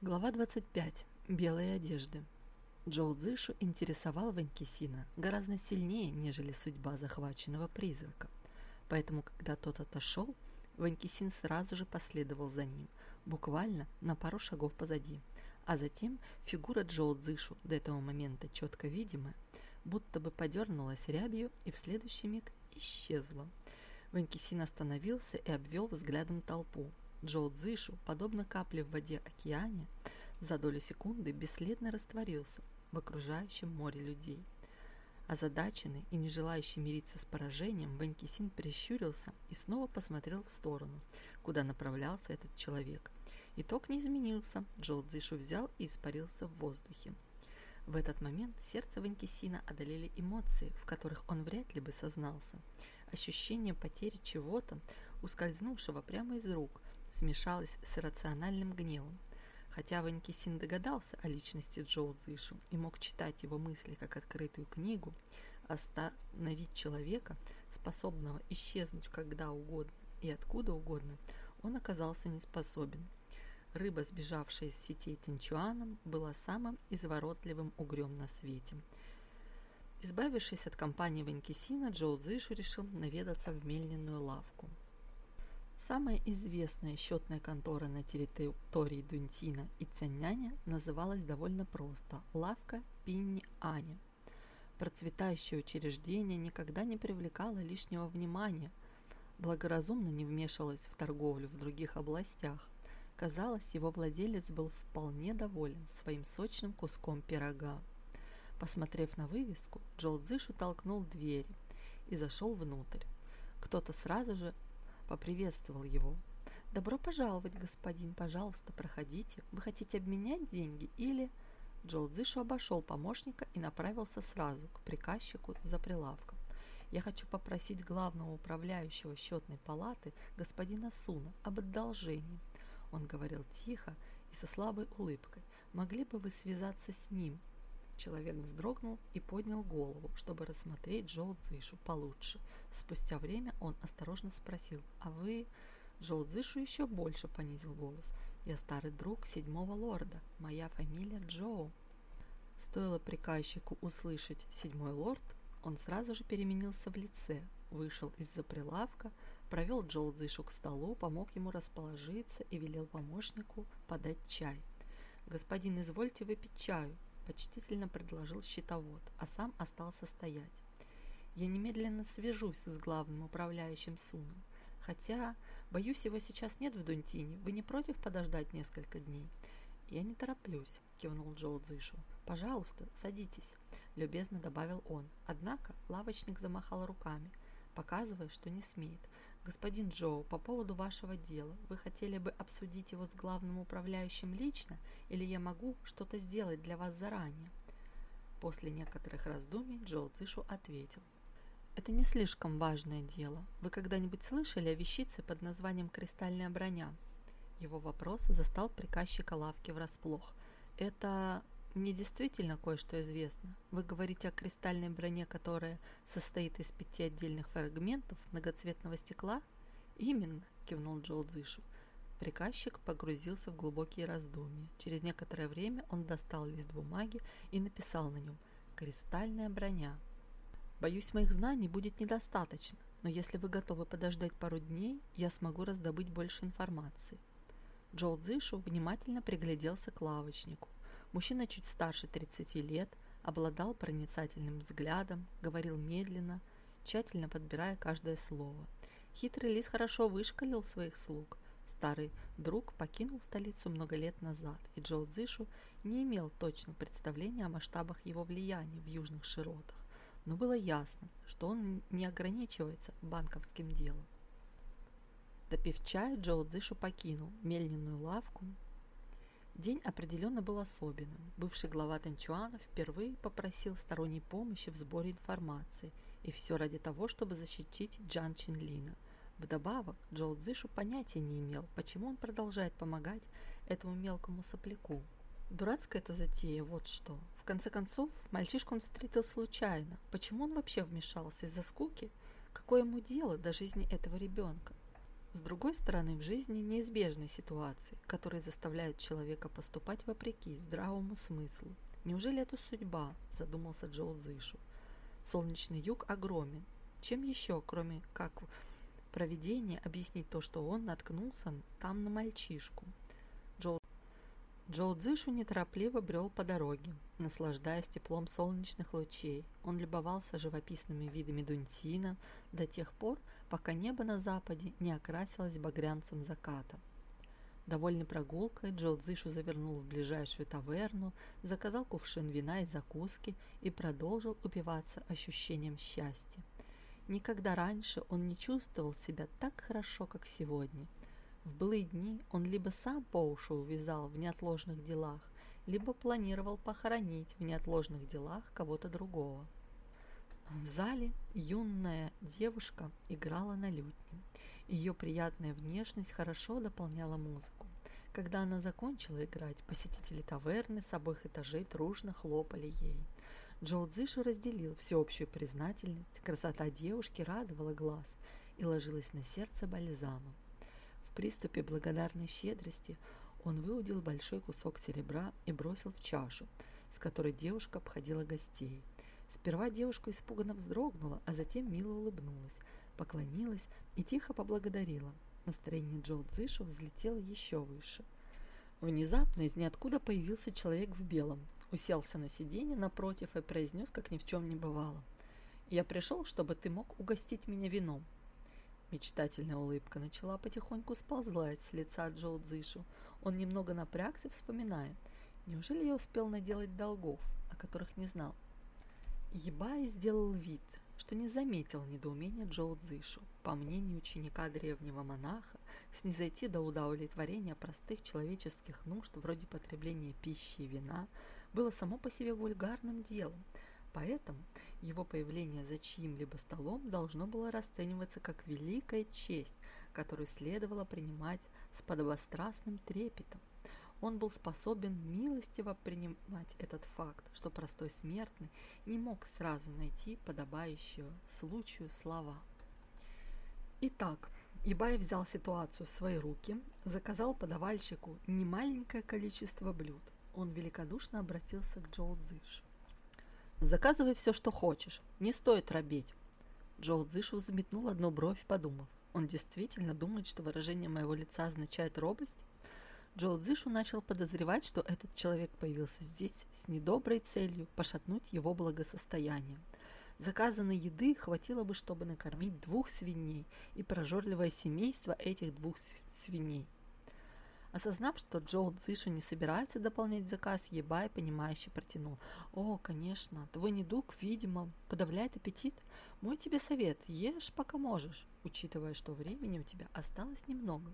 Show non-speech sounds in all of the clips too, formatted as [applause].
Глава 25. Белые одежды. Джоу Цзышу интересовал Ванькисина гораздо сильнее, нежели судьба захваченного призрака. Поэтому, когда тот отошел, Ванькисин сразу же последовал за ним, буквально на пару шагов позади. А затем фигура Джоу Цзышу, до этого момента четко видимая, будто бы подернулась рябью и в следующий миг исчезла. Ванькисин остановился и обвел взглядом толпу, Джоу Цзышу, подобно капле в воде океане, за долю секунды бесследно растворился в окружающем море людей. Озадаченный и не желающий мириться с поражением, Ванькисин прищурился и снова посмотрел в сторону, куда направлялся этот человек. Итог не изменился, Джоу Цзишу взял и испарился в воздухе. В этот момент сердце Ванькисина одолели эмоции, в которых он вряд ли бы сознался. Ощущение потери чего-то, ускользнувшего прямо из рук, смешалась с рациональным гневом. Хотя Ваньки Син догадался о личности Джоу Цзышу и мог читать его мысли как открытую книгу, остановить человека, способного исчезнуть когда угодно и откуда угодно, он оказался не способен. Рыба, сбежавшая из сетей Тинчуаном, была самым изворотливым угрем на свете. Избавившись от компании Ванькисина, Джоу Цзышу решил наведаться в мельненную лавку. Самая известная счетная контора на территории Дунтина и Цянняня называлась довольно просто – лавка Пинни Аня. Процветающее учреждение никогда не привлекало лишнего внимания, благоразумно не вмешивалось в торговлю в других областях. Казалось, его владелец был вполне доволен своим сочным куском пирога. Посмотрев на вывеску, Джоу Цзышу толкнул двери и зашел внутрь. Кто-то сразу же поприветствовал его. «Добро пожаловать, господин, пожалуйста, проходите. Вы хотите обменять деньги или...» Джоу Цзышу обошел помощника и направился сразу к приказчику за прилавком. «Я хочу попросить главного управляющего счетной палаты, господина Суна, об одолжении». Он говорил тихо и со слабой улыбкой. «Могли бы вы связаться с ним?» Человек вздрогнул и поднял голову, чтобы рассмотреть Джоу Цзышу получше. Спустя время он осторожно спросил, «А вы...» Джоу Цзышу еще больше понизил голос. «Я старый друг седьмого лорда. Моя фамилия Джоу». Стоило приказчику услышать «седьмой лорд», он сразу же переменился в лице, вышел из-за прилавка, провел Джоу Цзышу к столу, помог ему расположиться и велел помощнику подать чай. «Господин, извольте выпить чаю», почтительно предложил щитовод, а сам остался стоять. Я немедленно свяжусь с главным управляющим Суном. Хотя, боюсь, его сейчас нет в Дунтине. Вы не против подождать несколько дней? Я не тороплюсь, кивнул Джоу Цзышу. Пожалуйста, садитесь, любезно добавил он. Однако лавочник замахал руками, показывая, что не смеет. «Господин Джоу, по поводу вашего дела, вы хотели бы обсудить его с главным управляющим лично, или я могу что-то сделать для вас заранее?» После некоторых раздумий Джоу Цишу ответил. «Это не слишком важное дело. Вы когда-нибудь слышали о вещице под названием «кристальная броня»?» Его вопрос застал приказчика лавки врасплох. «Это мне действительно кое-что известно. Вы говорите о кристальной броне, которая состоит из пяти отдельных фрагментов многоцветного стекла? Именно, кивнул Джоу Цзышу. Приказчик погрузился в глубокие раздумья. Через некоторое время он достал лист бумаги и написал на нем «Кристальная броня». «Боюсь, моих знаний будет недостаточно, но если вы готовы подождать пару дней, я смогу раздобыть больше информации». Джоу Цзышу внимательно пригляделся к лавочнику. Мужчина чуть старше 30 лет, обладал проницательным взглядом, говорил медленно, тщательно подбирая каждое слово. Хитрый лис хорошо вышкалил своих слуг. Старый друг покинул столицу много лет назад, и Джоу Цзишу не имел точно представления о масштабах его влияния в южных широтах, но было ясно, что он не ограничивается банковским делом. Допив чай, Джоу Цзишу покинул мельниную лавку, День определенно был особенным. Бывший глава Танчуана впервые попросил сторонней помощи в сборе информации, и все ради того, чтобы защитить Джан Чинлина. Вдобавок, Джоу Цзишу понятия не имел, почему он продолжает помогать этому мелкому сопляку. Дурацкая эта затея, вот что. В конце концов, мальчишку он встретил случайно. Почему он вообще вмешался из-за скуки? Какое ему дело до жизни этого ребенка? С другой стороны, в жизни неизбежны ситуации, которые заставляют человека поступать вопреки здравому смыслу. Неужели это судьба, задумался Джоу Зышу. Солнечный юг огромен. Чем еще, кроме как проведение, объяснить то, что он наткнулся там на мальчишку? Джоу, Джоу Цзышу неторопливо брел по дороге, наслаждаясь теплом солнечных лучей. Он любовался живописными видами Дунтина до тех пор, пока небо на западе не окрасилось багрянцем заката. Довольный прогулкой, Джо Цзышу завернул в ближайшую таверну, заказал кувшин вина и закуски и продолжил упиваться ощущением счастья. Никогда раньше он не чувствовал себя так хорошо, как сегодня. В былые дни он либо сам по уши увязал в неотложных делах, либо планировал похоронить в неотложных делах кого-то другого. В зале юная девушка играла на лютне. Ее приятная внешность хорошо дополняла музыку. Когда она закончила играть, посетители таверны с обоих этажей дружно хлопали ей. Джоу Цзишу разделил всеобщую признательность, красота девушки радовала глаз и ложилась на сердце бальзамом. Приступе благодарной щедрости он выудил большой кусок серебра и бросил в чашу, с которой девушка обходила гостей – Сперва девушка испуганно вздрогнула, а затем мило улыбнулась, поклонилась и тихо поблагодарила. Настроение Джоу Цзышу взлетело еще выше. Внезапно из ниоткуда появился человек в белом, уселся на сиденье напротив и произнес, как ни в чем не бывало. «Я пришел, чтобы ты мог угостить меня вином». Мечтательная улыбка начала потихоньку сползлать с лица Джоу Цзышу. Он немного напрягся, вспоминая. Неужели я успел наделать долгов, о которых не знал? Ебай сделал вид, что не заметил недоумения Джоу Цзышу. По мнению ученика древнего монаха, снизойти до удовлетворения простых человеческих нужд, вроде потребления пищи и вина, было само по себе вульгарным делом, поэтому его появление за чьим-либо столом должно было расцениваться как великая честь, которую следовало принимать с подобострастным трепетом. Он был способен милостиво принимать этот факт, что простой смертный не мог сразу найти подобающего случаю слова. Итак, Ибай взял ситуацию в свои руки, заказал подавальщику немаленькое количество блюд. Он великодушно обратился к Джоу Цзышу. «Заказывай все, что хочешь, не стоит робеть». Джоу Цзышу взметнул одну бровь, подумав. Он действительно думает, что выражение моего лица означает робость? Джоу Цзышу начал подозревать, что этот человек появился здесь с недоброй целью пошатнуть его благосостояние. Заказанной еды хватило бы, чтобы накормить двух свиней и прожорливое семейство этих двух свиней. Осознав, что Джоу Цзышу не собирается дополнять заказ, Ебай, понимающе протянул. «О, конечно, твой недуг, видимо, подавляет аппетит. Мой тебе совет, ешь пока можешь, учитывая, что времени у тебя осталось немного».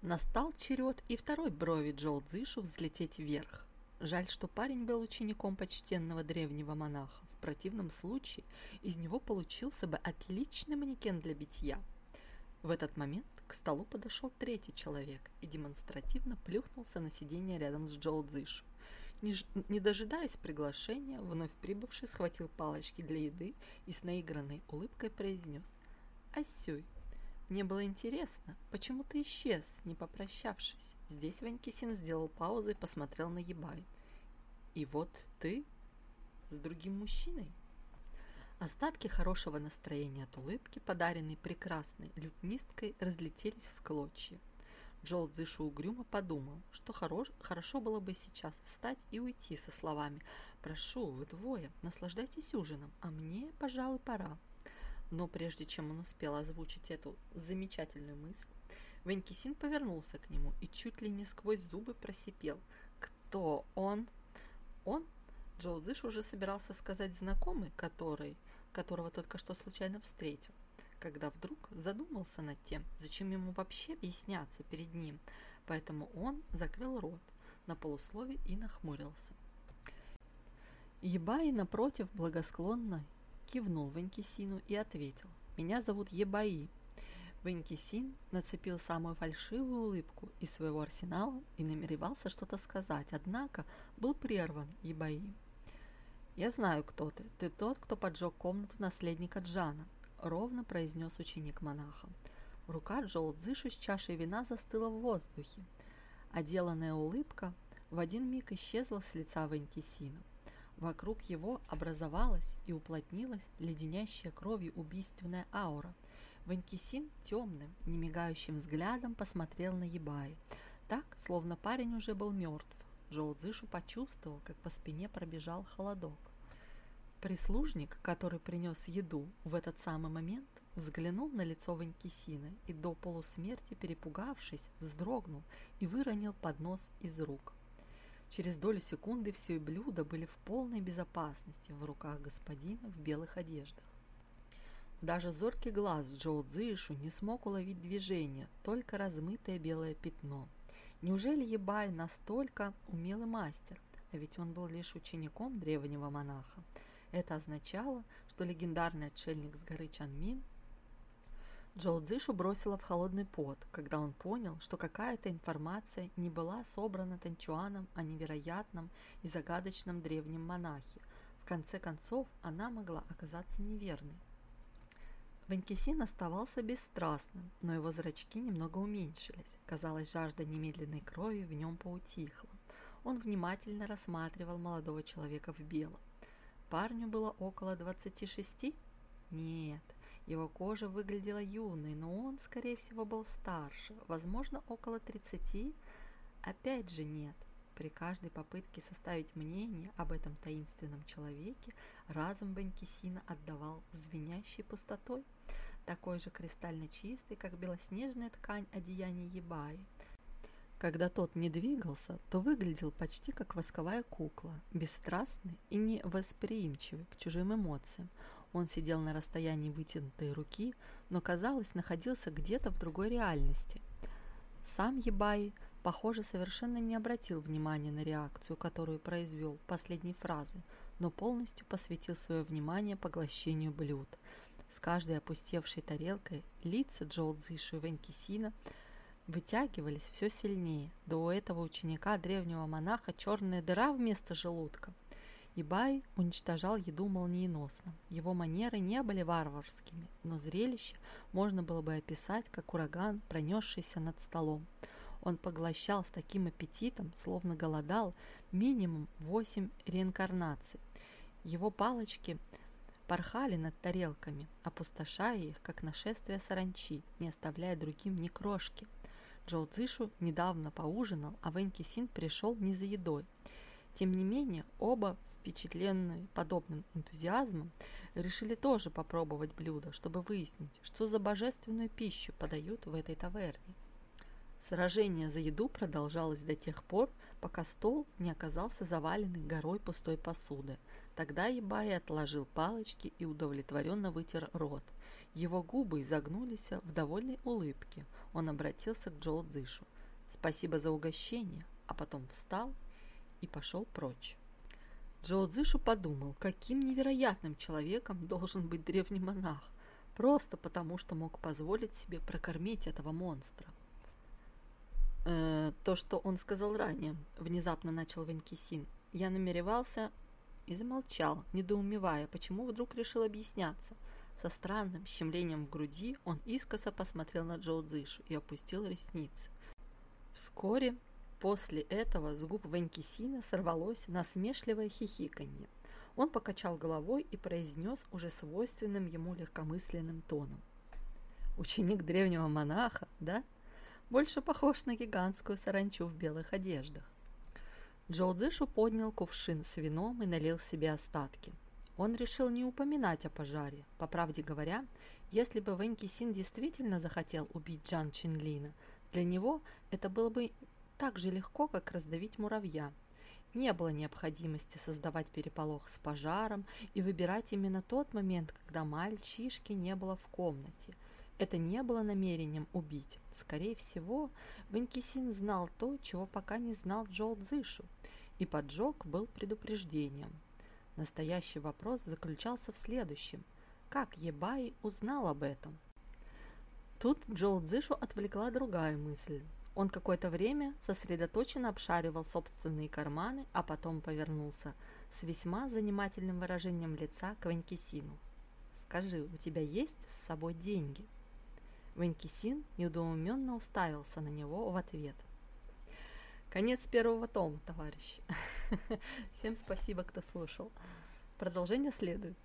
Настал черед и второй брови Джоу Цзышу взлететь вверх. Жаль, что парень был учеником почтенного древнего монаха. В противном случае из него получился бы отличный манекен для битья. В этот момент к столу подошел третий человек и демонстративно плюхнулся на сиденье рядом с Джоу Цзышу. Не, не дожидаясь приглашения, вновь прибывший схватил палочки для еды и с наигранной улыбкой произнес «Асюй, мне было интересно, почему ты исчез, не попрощавшись. Здесь Ванькисин сделал паузу и посмотрел на Ебай. И вот ты с другим мужчиной. Остатки хорошего настроения от улыбки, подаренной прекрасной лютнисткой, разлетелись в клочья. Джол Дзышу угрюмо подумал, что хорош, хорошо было бы сейчас встать и уйти со словами «Прошу, вы двое, наслаждайтесь ужином, а мне, пожалуй, пора». Но прежде чем он успел озвучить эту замечательную мысль, Венкисин повернулся к нему и чуть ли не сквозь зубы просипел. «Кто он?» «Он?» Джоу Цзыш уже собирался сказать знакомый, который, которого только что случайно встретил, когда вдруг задумался над тем, зачем ему вообще объясняться перед ним, поэтому он закрыл рот на полуслове и нахмурился. Ебай, напротив, благосклонно кивнул Ванькисину и ответил. «Меня зовут Ебаи». Ванькисин нацепил самую фальшивую улыбку из своего арсенала и намеревался что-то сказать, однако был прерван Ебаи. «Я знаю, кто ты. Ты тот, кто поджег комнату наследника Джана», — ровно произнес ученик монаха. Рука Джоу Цзышу с чашей вина застыла в воздухе, а деланная улыбка в один миг исчезла с лица Ванькисина. Вокруг его образовалась и уплотнилась леденящая кровью убийственная аура. Ванькисин темным, немигающим взглядом посмотрел на Ебаи, так, словно парень уже был мертв. Жоу Цзышу почувствовал, как по спине пробежал холодок. Прислужник, который принес еду в этот самый момент, взглянул на лицо Ванькисина и до полусмерти перепугавшись, вздрогнул и выронил поднос из рук. Через долю секунды все блюда были в полной безопасности в руках господина в белых одеждах. Даже зоркий глаз Джоу Цзишу не смог уловить движение, только размытое белое пятно. Неужели Ебай настолько умелый мастер? А ведь он был лишь учеником древнего монаха. Это означало, что легендарный отшельник с горы Чанмин Джоу Цзишу бросила в холодный пот, когда он понял, что какая-то информация не была собрана Танчуаном о невероятном и загадочном древнем монахе. В конце концов, она могла оказаться неверной. Ванькисин оставался бесстрастным, но его зрачки немного уменьшились. Казалось, жажда немедленной крови в нем поутихла. Он внимательно рассматривал молодого человека в белом. Парню было около 26? Нет, его кожа выглядела юной, но он, скорее всего, был старше, возможно, около 30. Опять же нет. При каждой попытке составить мнение об этом таинственном человеке разум Бенкисина отдавал звенящей пустотой, такой же кристально чистой, как белоснежная ткань одеяния Ебаи. Когда тот не двигался, то выглядел почти как восковая кукла, бесстрастный и невосприимчивый к чужим эмоциям. Он сидел на расстоянии вытянутой руки, но, казалось, находился где-то в другой реальности. Сам Ебай, похоже, совершенно не обратил внимания на реакцию, которую произвел последней фразы, но полностью посвятил свое внимание поглощению блюд. С каждой опустевшей тарелкой лица Джоу Цзишу и Венкисина вытягивались все сильнее. До у этого ученика древнего монаха черная дыра вместо желудка – Ибай уничтожал еду молниеносно. Его манеры не были варварскими, но зрелище можно было бы описать, как ураган, пронесшийся над столом. Он поглощал с таким аппетитом, словно голодал минимум восемь реинкарнаций. Его палочки порхали над тарелками, опустошая их, как нашествие саранчи, не оставляя другим ни крошки. Джоу Цзишу недавно поужинал, а Вэнь Кисин пришел не за едой. Тем не менее, оба впечатленные подобным энтузиазмом, решили тоже попробовать блюдо, чтобы выяснить, что за божественную пищу подают в этой таверне. Сражение за еду продолжалось до тех пор, пока стол не оказался заваленный горой пустой посуды. Тогда Ебай отложил палочки и удовлетворенно вытер рот. Его губы изогнулись в довольной улыбке. Он обратился к Джоу Цзышу. «Спасибо за угощение», а потом встал и пошел прочь. Джоу Цзышу подумал, каким невероятным человеком должен быть древний монах, просто потому что мог позволить себе прокормить этого монстра. Э, то, что он сказал ранее, внезапно начал Венкисин, я намеревался и замолчал, недоумевая, почему вдруг решил объясняться. Со странным щемлением в груди он искоса посмотрел на Джоу Цзышу и опустил ресницы. Вскоре После этого с губ Венкисина сорвалось насмешливое хихиканье. Он покачал головой и произнес уже свойственным ему легкомысленным тоном. «Ученик древнего монаха, да? Больше похож на гигантскую саранчу в белых одеждах». Джоу Цзышу поднял кувшин с вином и налил себе остатки. Он решил не упоминать о пожаре. По правде говоря, если бы Вэнь Кисин действительно захотел убить Джан Чинлина, для него это было бы так же легко, как раздавить муравья. Не было необходимости создавать переполох с пожаром и выбирать именно тот момент, когда мальчишки не было в комнате. Это не было намерением убить. Скорее всего, Ванькисин знал то, чего пока не знал Джоу Цзышу, и поджог был предупреждением. Настоящий вопрос заключался в следующем. Как Ебай узнал об этом? Тут Джоу Цзышу отвлекла другая мысль. Он какое-то время сосредоточенно обшаривал собственные карманы, а потом повернулся с весьма занимательным выражением лица к Ванькисину. «Скажи, у тебя есть с собой деньги?» Ванькисин недоуменно уставился на него в ответ. Конец первого тома, товарищи. [laughs] Всем спасибо, кто слушал. Продолжение следует.